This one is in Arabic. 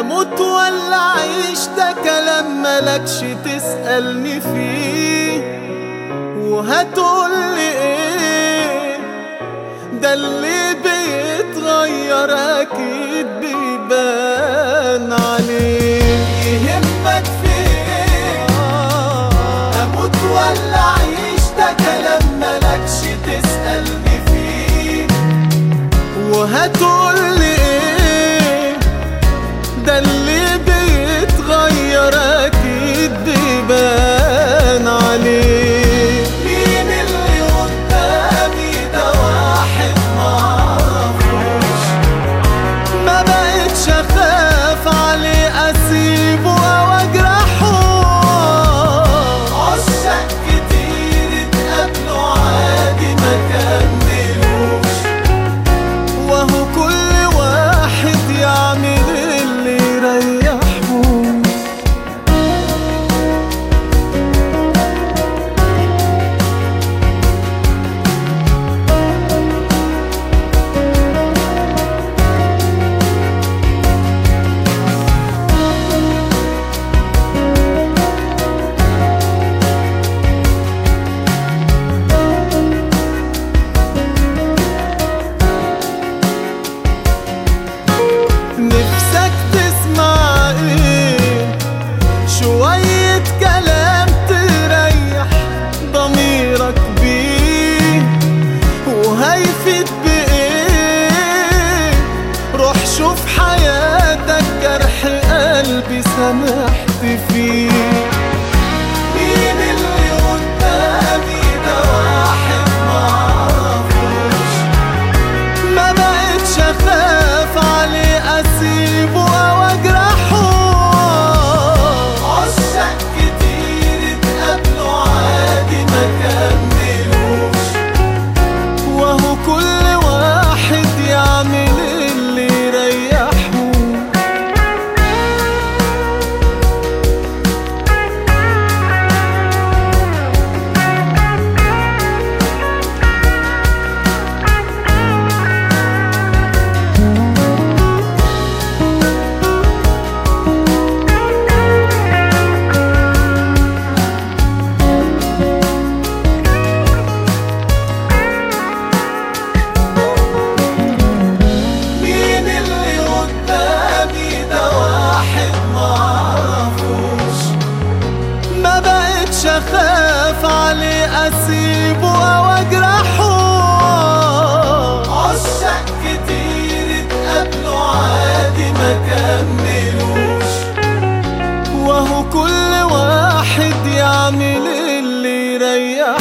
أموت ولا اعيش ده كلام مالكش تسألني فيه. وهتقولي إيه؟ ده اللي بيتغير أكيد. ده اللي حسيت بإيه؟ روح شوف حياتك جرح قلبي سامحت فيه. أفعلي أسيب أو أجرحه. كتير اتقابلوا عادي ما كملوش. وهو كل واحد يعمل اللي يريحه.